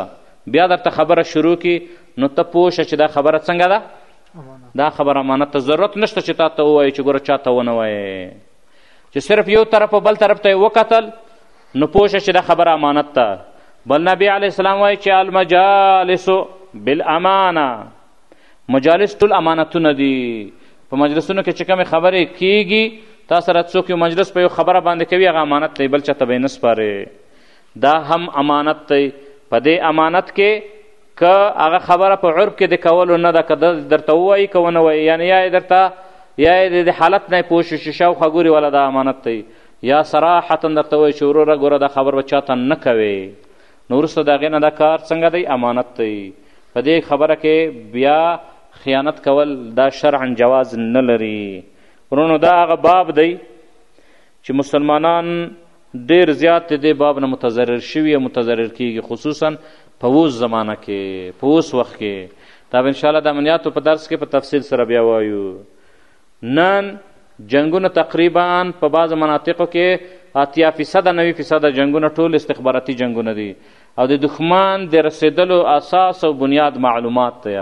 بیا درته خبره شروع کی نو ته پوه شه چې دا خبره څنګه ده دا خبره امانت ته ضرورت نشته چې تا ته ووایي چې ګوره چا ته ونه وایې چې صرف یو طرف او بل طرف ته یې وکتل نو پوه شه چې دا خبره امانت ده بل نبی علیه السلام وایي چې المجالس بالامانه مجالس ټول امانتونه دي په مجلسونو کې چې کومې خبرې کیږي تا سره څوک یو مجلس په یو خبره باندې کوي هغه امانت دی بل چاته به یې نه سپارې دا هم امانت دی په دې امانت کې که هغه خبره په عرب کې د کولو نه ده که درته ووایي که ونه وایي یعنې یا یې درته یا یې د حالت نه یې پوه شو چې شاوخوا ګوري والا دا امانت دی یا صراحتاً درته ووایي چې وروره ګوره دا خبر به چاته نه کوې نو وروسته د هغې نه دا کار څنګه دی امانت دی په دې خبره کې بیا خیانت کول دا شرعا جواز نه لري ورونو دا هغه باب دی چې مسلمانان ډیر زیات دې باب نه متضرر شوي او متضرر کیږي خصوصا په اوس زمانه کې په اوس وخت کې دا به انشاءالله د امنیاتو په درس کې په تفصیل سره بیا وایو نن جنګونه تقریبا په بعضو مناطقو کې اتیا فیصده نوي فیصده جنګونه ټول استخباراتي جنګونه دي او د دښمن د رسېدلو اساس او بنیاد معلومات دی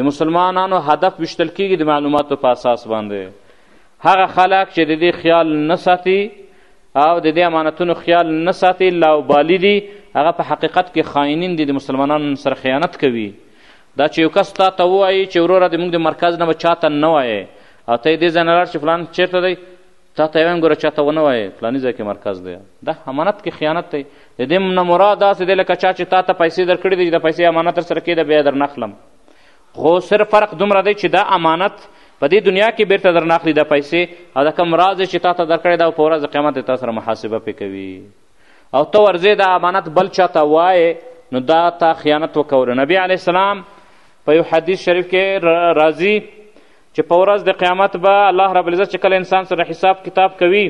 د مسلمانانو هدف ویشتل کیږي د معلوماتو په اساس باندې هغه خلک چې د دې خیال نه ساتي او د دې امانتونو خیال نه ساتي لاوبالي دي هغه په حقیقت کې خاینین دي د مسلمانانو سره خیانت کوي دا چې یو کس تا ته ووایي چې وروره د موږ د مرکز نه به چا ته نه وایې او ته یې دې ځای نه لاړ چې فلان چېرته دی تا ته یې وایم ګوره چا ته ونه وایې فلاني ځای کې مرکز دی دا امانت کې خیانت دی د دې نه مراد داسې دی لکه چا چې تا ته پیسې درکړې دي چې د پیسې امانت در سره کېده بیا یې درنه اخلم خو صرف فرق دومره دی چې دا امانت په دې دنیا کې بیرته درنه اخلي دا پیسې او دا کوم راز چې تا ته درکړی دا په ورځ قیامت تا سره محاسبه پې کوي او ته ورځې دا امانت بل چاته وایې نو دا تا خیانت وکولو نبی علیه السلام په یو حدیث شریف کې راځي چې په ورځ د قیامت به الله رب العزت چې کله انسان سره حساب کتاب کوي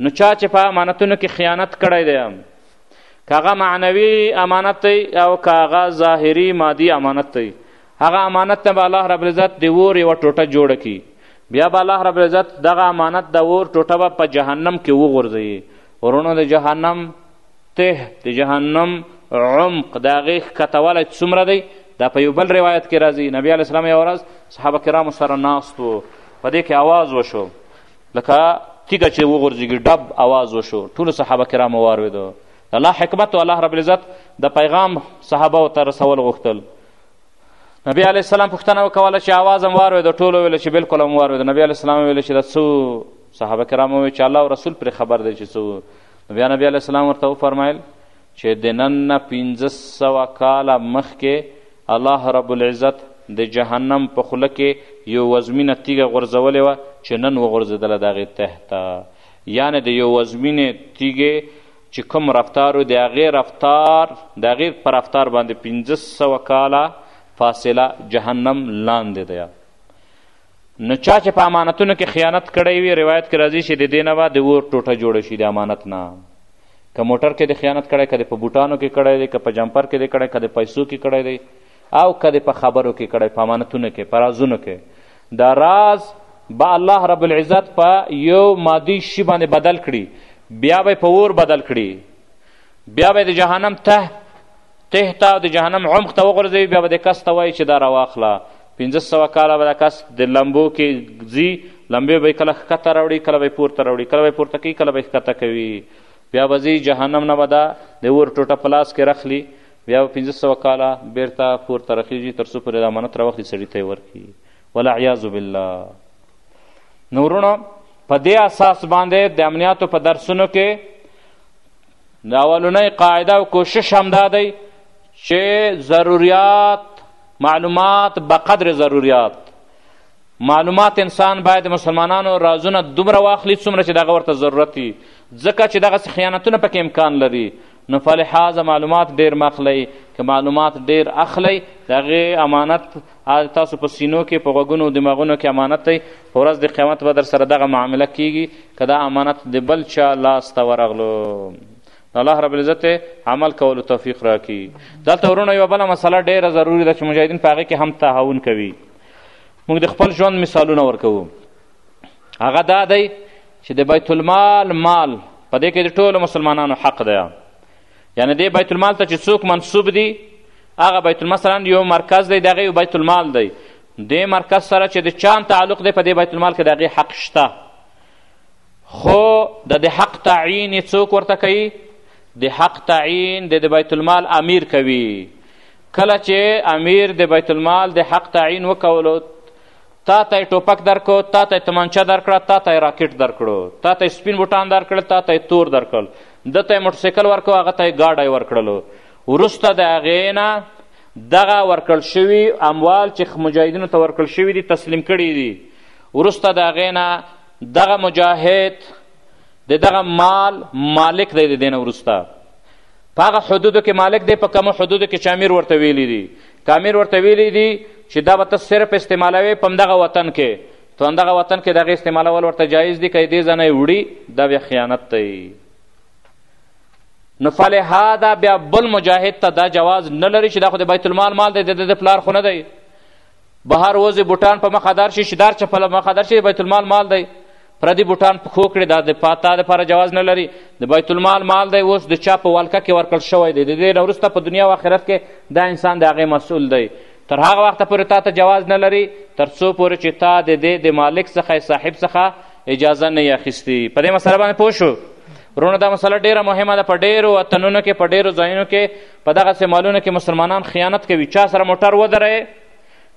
نو چا چې په امانتونو کې خیانت کړی دی که هغه معنوي امانت دی او که هغه ظاهري مادي امانت دی هغه امانت ته به الله رب العزت د اور یوه ټوټه جوړه کړي بیا به الله رب العزت دغه امانت د اور ټوټه به په جهنم کې وغورځوي ورونو د جهنم ته د جهنم عمق د هغې ښکتوالی څومره دی دا په یو بل روایت کې راځي نبی علیه السلام یوه ورځ صحابه کرامو سره ناست و په دې کې آواز وشو لکه تیږه چې وغورځېږي ډب آواز وشو ټولو صحابه کرامو واورېدو الله حکمت او الله رب العزت د پیغام صحابه ته رسول غوښتل نبی علیه السلام پوښتنه وکوله چې اواز هم واروېده ټولو ویل چې بلکل هم واروېده نبی علیه السلام ویل چې دا څه صحابه کرامو وویل چې الله او رسول پرې خبر دی چې څه نو بیا نبی علیه السلام ورته وفرمیل چې د نن نه پنځه سوه کاله مخکې الله رب العزت د جهنم په خوله کې یو وزمینه تیږه غورځولې وه چې نن وغورځېدله د هغې تحته یعنې د یو وزمینې تیږې چې کوم رفتار و د هغې رفتار د هغې په رفتار باندې پنځه سوه کاله فاصله جهنم لاندې دی نو چا چې په امانتونو کې خیانت کړی وي روایت کې راځي چې د دې نه به د اور ټوټه جوړه شي د امانت نه که موټر کې د خیانت کړی که د په بوټانو کې کړی دی که په جمپر کې دی کړی که د پیسو کې کړی دی او که د په خبرو کې کړی په امانتونو کې په رازونو کې دا راز به الله رب العزت په یو مادي شي باندې بدل کړي بیا به په اور بدل کړي بیا به د جهنم ته ته ته او د جهنم عمق ته وغورځوي بیا به د کس ته وایي چې دا راواخله پنځه سوه کاله به دا کس د لمبو کې ځي لمبې به یې کله ښکته راوړي کله به یې پورته راوړي کله به یې پورته کوي کله به یې ښکته کوي بیا به ځي جهنم نه به دا د اور ټوټه په لاس کې رخلي بیا به پنځه سوه کاله بیرته پورته رخیږي تر څو پورې دا امانت راوخلي سړي ته یې ورکړي والعیاذ بالله نو وروڼو په دې اساس باندې د امنیاتو په درسونو کې د اولنۍ قاعده او کوشش همدا دی چې ضروریات معلومات به قدر ضروریات معلومات انسان باید د مسلمانانو رازونه دومره واخلي څومره چې دغه ورته ضرورت وي ځکه چې دغسې خیانتونه پکې امکان لري نو فلحاظه معلومات ډیر مخلی که معلومات ډیر اخلی د هغې امانت تاسو په سینو کې په غوږونو دماغونو کې امانت دی په ورځ د قیامت به در سره دغه معامله کیږي که دا امانت د بل چا لاس ته ورغلو الله رب العزت عمل کولو توفیق راکړي دلته ورونه یوه بله مسله ډیره ضروري ده چې مجاهدین په هغې کې هم تهاون کوي موږ د خپل ژوند مثالونه ورکوو هغه دا دی چې د بیت المال مال په دې کې د ټولو مسلمانانو حق دی یعنی دې بیت المال ته چې څوک منصوب دي هغه بیت مثلا یو مرکز دی د هغې بیت المال دی دې مرکز سره چې د چا تعلق دی په دې بیت المال کې د هغې حق شته خو د د حق تعیین یې څوک ورته کوي د حق تعیین د د بیت المال امیر کوي کله چې امیر د بیت المال د حق تعیین وکولو تا ته یې ټوپک درکړو تا ته یې تمانچه درکړه تا ته یې راکټ درکړو تا ته یې سپین بوټان درکړل تا ته یې تور درکړل ده ته یې موټرسایکل ورکړو هغه ته یې ګاډی ورکړلو وروسته د هغې نه دغه ورکړل شوي اموال چې مجاهدینو ته ورکړل شوي دي تسلیم کړي دي وروسته د هغې نه دغه مجاهد د دغه مال مالک دی د دې نه وروسته په هغه حدودو کې مالک دی په کمو حدودو کې چې امیر ورته ویلي دي کامیر ورته ویلي دي چې دا به ته صرف استعمالوې په همدغه وطن کې تو همدغه وطن کې د هغې استعمالول ورته جایز دي که یې دې ځای نه وړي دا بیا خیانت دی نو فلهذا بیا بل مجاهد ته دا جواز نه لري چې دا خو د بیت المال مال دی د د پلار خو نه دی بهر وځي بوټان په مخه دار شي شدار چپله مخه دار شي بیت المال مال دی پردي بوټان پښو کړي دا د پاتا لپاره جواز نه لري د بیت المال مال دی اوس د چا په ولکه کې ورکړل شوی دی د دې نه وروسته په دنیا او آخرت کې دا انسان د هغې مسؤل دی تر هغه وخته پورې تا ته جواز نه لري تر څو پورې چې تا د دې د مالک څخه صاحب څخه اجازه نه یې اخیستي په دې مسله باندې پوه شو ورونه دا مسله ډیره مهمه ده په ډیرو وطنونو کې په ډیرو ځایونو کې په دغسې مالونو کې مسلمانان خیانت کوي چا سره موټر ودروي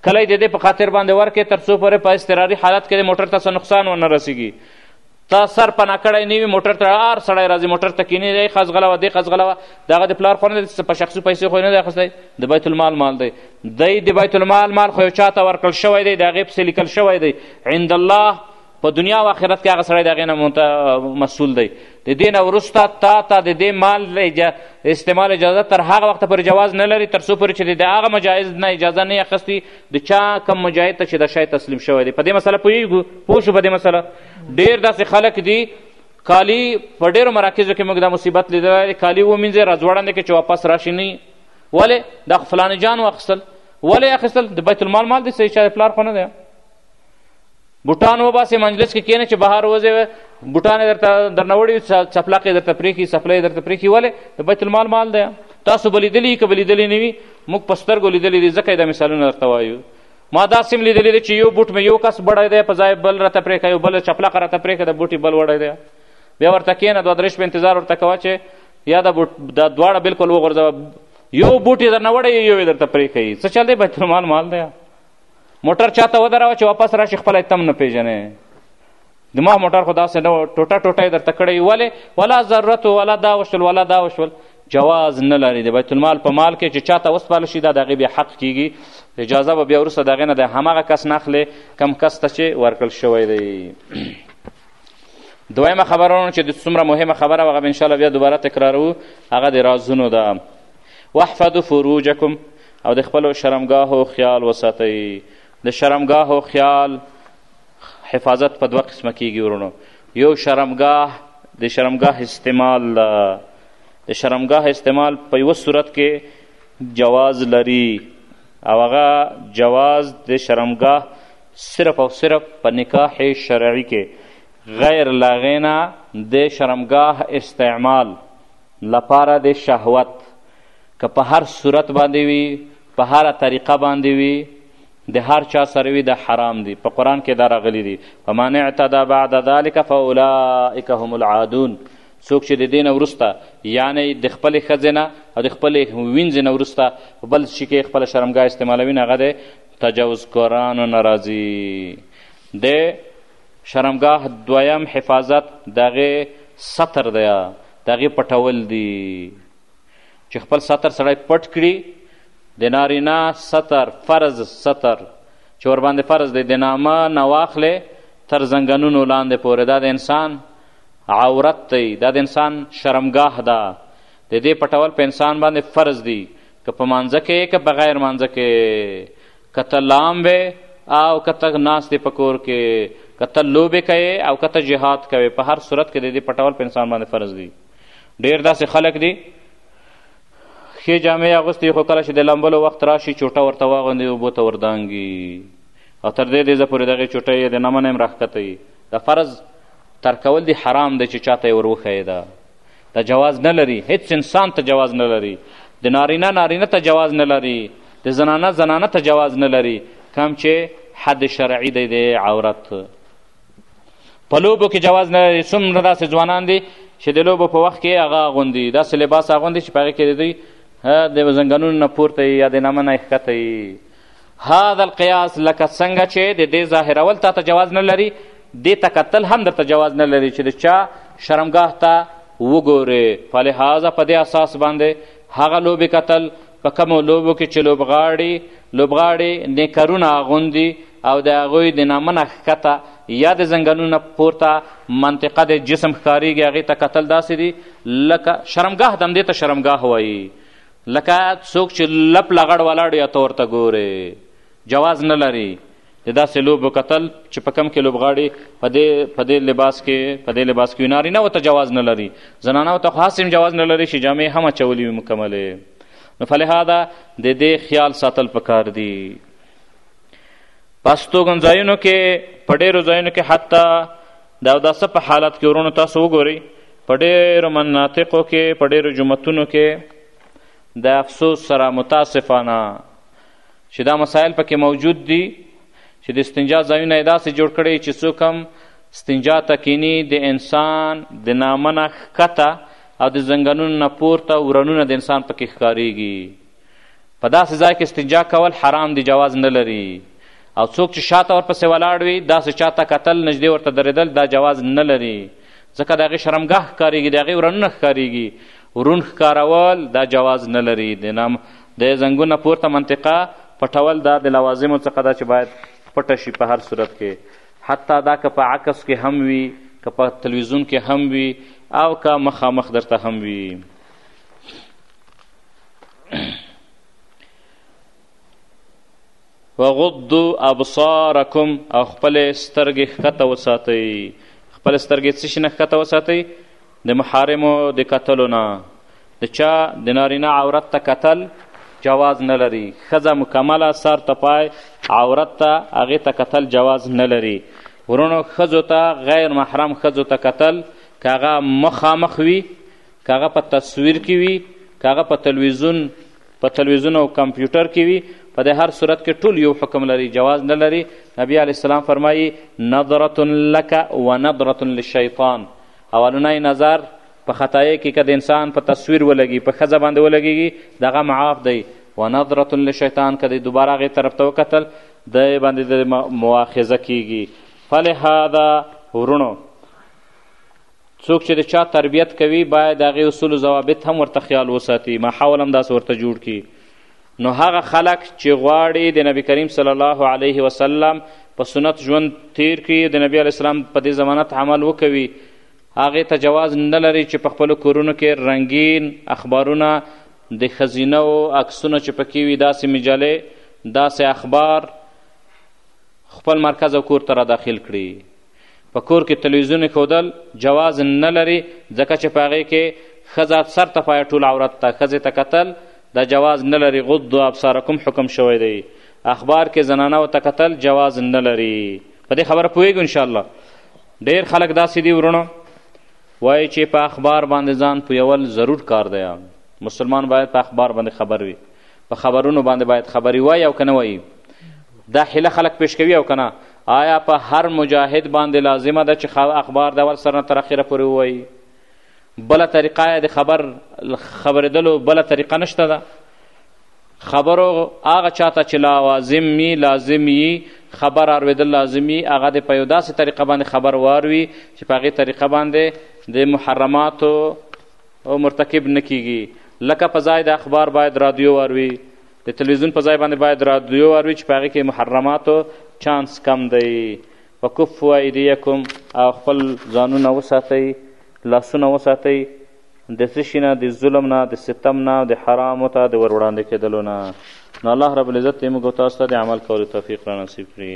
کله یې د دې په خاطر باندې ورکې تر څو پورې په اضطراري حالت کې د موټر ته څه نقصان ونه رسېږي تا سر پناه کړی نه وي موټر ته هر سړی راځي موټر ته کینې دی ښه ځغلوه دی ښه ځغلوه د هغه د پلار خو نه دی په شخصي پیسې خو یې نه دی اخیستی د بیت المال مال دی دی د بیت المال مال خو یو چا ته ورکړل شوی دی د هغې پسې لیکل شوی دی عند الله په دنیا او آخرت کې هغه سړی د هغې نه مسئول دی د دې نه وروسته تا ته د دې مال د استعمال اجازه تر هغه وخته پورې جواز نه لري تر څو پورې چې د هغه مجایز نه اجازه نه اخیستي د چا کم مجاهد ته چې دا شی تسلیم شوی دی په دې مسله پوهېږو پوه شو په دې مسله ډېر داسې خلک دي کالی په ډېرو مراکزو کې موږ دا مصیبت لیدلی دی کالي ومینځې راځوړنده کې چې واپس راشي نه ولې دا فلاني جان واخیستل ولې اخیستل د بیت المال مال دی څه چا پلار خو نه دی بوټان وباسې مجلس کې کینې چې بهر وځې بوټان درته درنه وړي چپلاقې درته پرېښي سپلۍ درته پرېښي ولې د بیت المال مال دی تاسو به لیدلي که به لیدلي نه وي موږ په سترګو لیدلي دي ځکه یې دا مثالونه درته وایو ما داسې هم لیدلی دی چې یو بوټ مې یو کس بړی دی په ځای بل راته پرېښی یو بل چپلقه راته پرېښی د بوټي بل وړی دی بیا ورته کښېنه دوه درې شپې انتظار ورته کوه چې یا دا بوټ دا دواړه بلکل وغورځوه یو بوټ یې درنه وړی یو یې درته پرېښی څه چل دی بیت المال مال دی موټر چاته ودراوه چې واپس راشي خپله تم نه پیژنې دماغ موټر خو داسې نه ټوټه ټوټه یې درته کړی ولې ولا ضرورت ولا دا وشول ولا دا وشول جواز نه لري د بیت المال په مال کې چې چاته وسپارل شي دا د هغې بیا حق کیږي اجازه به بیا وروسته د هغې نه د هماغه کس نه اخلې کم کس ته چې ورکړل شوی دی دویمه خبره چې د څومره مهمه خبره هغه به انشاءالله بیا دوباره تکراروو هغه د رازونو ده واحفظو فروجکم او د خپلو شرمګاهو خیال وساتئ د شرمګاهو خیال حفاظت په دوه قسمه کیږي ورونو یو شرمګاه د شرمګاه استعمال ده د شرمګاه استعمال په یوه صورت کې جواز لري او هغه جواز د شرمګاه صرف او صرف په نکاح شرعي کې غیر لاغینا د شرمګاه استعمال لپاره د شهوت که په هر صورت باندې وي په هره طریقه باندې وي د هر چا سره وي دا حرام دي په قرآن کې دا راغلي دي فمن اعتدى بعد ذلك فاولئک هم العادون څوک چې د دې نه وروسته یعنې د خپلې ښځې نه او د خپلې وینځې نه وروسته په بل شي کې خپله شرمګاه استعمالوي نه هغه د تجاوزکارانو نه راځي د شرمګاه دویم حفاظت د هغې ستر دی د هغې پټول دي چې خپل ستر سړی پټ کړي د نارینه ستر فرض ستر چې ورباندې فرض دی د نامه نه واخلې تر زنګنونو لاندې پورې دا د انسان عورت دی دا د انسان شرمګاه ده د دې پټول په انسان باندې فرض دی که په مانځه کې که بغیر مانځه کې که ته لام وې او که ته ناست دی په کور کې که ته لوبې کوې او که ته جهاد کوې په هر صورت کې د دې پټول په انسان باندې فرض دی ډیر داسې خلک دي ښې جامې اغوستې خو کله چې د لمبلو وخت راشي چوټه ورته واغوندي اوبو ته وردانګي او تر دې دیزه پورې دغې چوټه یې د نمنه هم راښکته وي د فرض ترک کول دي حرام دی چې چاته یې ور وښیې ده دا جواز نه لري هیڅ انسان ته جواز نه لري د نارینه نارینه ته جواز نه لري د زنانه زنانه ته جواز نه لري کم چې حد شرعي دی د عورت په لوبو کې جواز نه لري څومره داسې ځوانان دي چې د لوبو په وخت کې هغه اغوندي داسې لباس اغوندي چې په هغې کې د دوی د زنګنونو نه پورته وي یا د نامه نه ښکته وي هذا القیاس لکه څنګه چې د دې ظاهرول تا ته جواز نه لري دې ته کتل هم درته جواز نه لري چې د چا شرمګاه ته وګورې فلهذا په دې اساس باندې هغه لوبې کتل په کومو لوبو کې چې لوبغاړي لوبغاړي نیکرونه اغوندي او د هغوی د نامنه ښکته یا د ځنګنونه پورته منطقه د جسم ښکاریږي هغې ته کتل داسې دي لکه شرمګاه د همدې ته شرمګاه وایي لکه څوک چې لپ لغړ ولاړ یا ته ورته ګورې جواز نه لري د داسې لوبو کتل چې په کم کې لوبغاړي په دې په دې لباس کې په دې لباس کې نارینه وته جواز نه لري زنانه وته خو هسې جواز نه لري چې جامې هم اچولي وي مکملې نو فلهذا د دې خیال ساتل پکار دي پستوګن ځایونو کې په ډېرو ځایونو کې حتی د اوداسه په حالت کې ورونو تاسو وګورئ په ډېرو مناطقو کې په ډېرو جوماتونو کې د افسوس سره متاسفانه چې دا مسایل پکې موجود دي چې د استنجا ځایونه یې داسې جوړ کړي چې څوک هم استنجا ته کیني د انسان د نامه نه ښکته او د زنګنونو نه پورته ورنونه د انسان پکې ښکاریږي په داسې ځای کې استنجا کول حرام دی جواز نه لري او څوک چې شاته ورپسې ولاړ وي داسې چاته کتل نږدې ورته درېدل دا جواز نه لري ځکه د هغې شرمګاه ښکاریږي د هغې ورنونه ښکاریږي ورون ښکارول دا جواز نه لري د نام د زنګونه پورته منطقه پټول دا د لوازمو څخه ده چې باید پټه شي په هر صورت کې حتی دا که په عکس کې هم وي که په تلویزیون کې هم وي او که مخامخ درته هم وي وغضو ابصارکم او خپل سترګې ښکته وساتئ خپل سترګې څه شي نه ښکته وساتئ د محارمو د کتلو نه د چا د نارینه عورت ته کتل جواز نه لري ښځه مکمله سر ته پای عورت ته هغې ته کتل جواز نه لري ورونو ښځو ته غیر محرم ښځو ته کتل که هغه مخامخ وي که هغه په تصویر کې وي که هغه په تلویزیون په تلویزیون او کمپیوټر کې وي په دې هر صورت کې ټول یو حکم لري جواز نه لري نبی علیه السلام فرمایي نظرة لک و نظرة للشیطان اولنی نظر په خطایې کې که د انسان په تصویر ولګي په ښځه باندې ولګېږي دغه معاف دی و نظرة لشیطان که دی دوباره هغې طرف ته وکتل دی باندې د مواخذه کېږي فلهذا ورونو څوک چې د چا تربیت کوي باید هغې اصول ضوابط هم ورته خیال وساتي ماحول هم داسې ورته جوړ کړي نو هغه خلک چې غواړي د نبی کریم صلی الله علیه وسلم په سنت ژوند تیر کړي د نبی علیه السلام په دې ضمانت عمل وکوي هغې ته جواز نه لري چې په خپلو کورونو کې رنګین اخبارونه د ښځینه و عکسونه چې پکې وي داسې مجلې داسې اخبار خپل مرکز او کور ته را داخل کړي په کور کې تلویزیون ښودل جواز نه لري ځکه چې په هغې کې ښځه سر ته پایه ټول عورت ته ښځې ته کتل دا جواز نه لري غضو ابصارکم حکم شوی دی اخبار کې زنانو ته کتل جواز نه لري په دې خبره پوهېږو انشاءالله ډېر خلک داسې دي ورونو وایي چې په اخبار باندې ځان پویول ضرور کار دی مسلمان باید په اخبار باندې خبر وي په خبرونو باندې باید خبري وایي او که نه وایي دا حله خلک پیش کوي او که نه آیا په هر مجاهد باندې لازمه ده چې اخبار د اول سره تر اخره پورې ووایي بله طریقه یې د خبر خبرېدلو بله طریقه نشته ده خبرو هغه چاته چې لوازم وي لازم وي خبر اورېدل لازم وي هغه د په یو داسې طریقه باندې خبر واروي چې په هغې طریقه باندې د محرماتو مرتکب نه کیږي لکه په ځای د اخبار باید رادیو واروي د تلویزیون په ځای باندې باید رادیو واروي چې په هغې کې محرماتو چانس کم دی وکفو ایدیکم او خپل ځانونه وساتئ لاسونه وساتئ د څه شي نه د ظلم نه د ستم نه د حرامو ته د ور وړاندې کېدلو نه نو الله رب العزت دې موږ تاسو ته د عمل کولو توفیق را نصیب کړي